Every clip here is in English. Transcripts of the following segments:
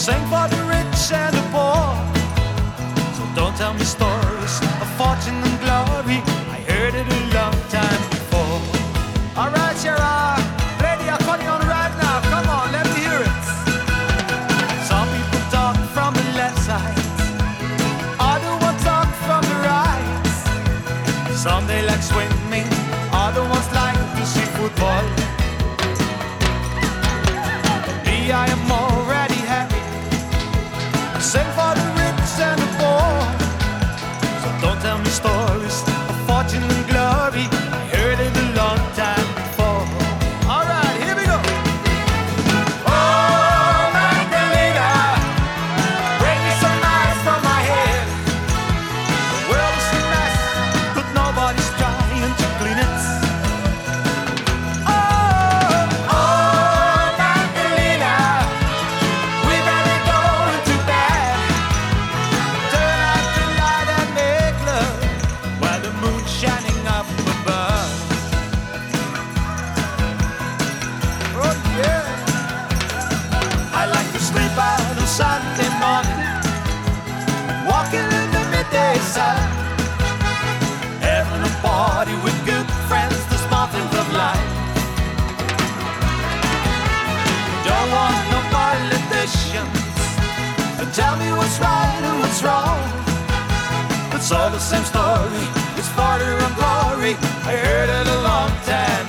sing for the rich and the poor. So don't tell me stories of fortune and glory. I heard it a long time before. All right, Sarah, play the accordion right now. Come on, let me hear it. Some people talk from the left side, other ones talk from the right. Some they like swimming, other ones like to see football. Me, I am more. It's all the same story. It's farther and glory. I heard it a long time.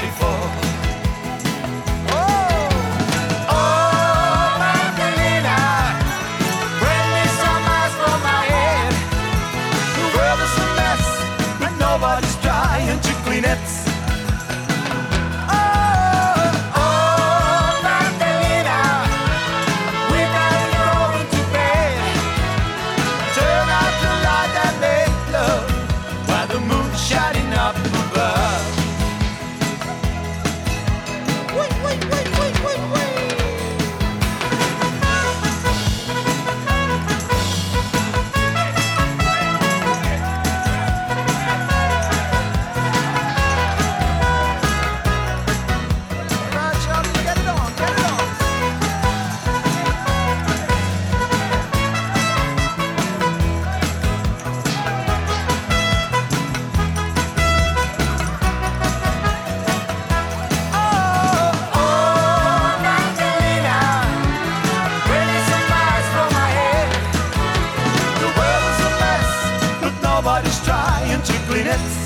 Nobody's trying to clean it.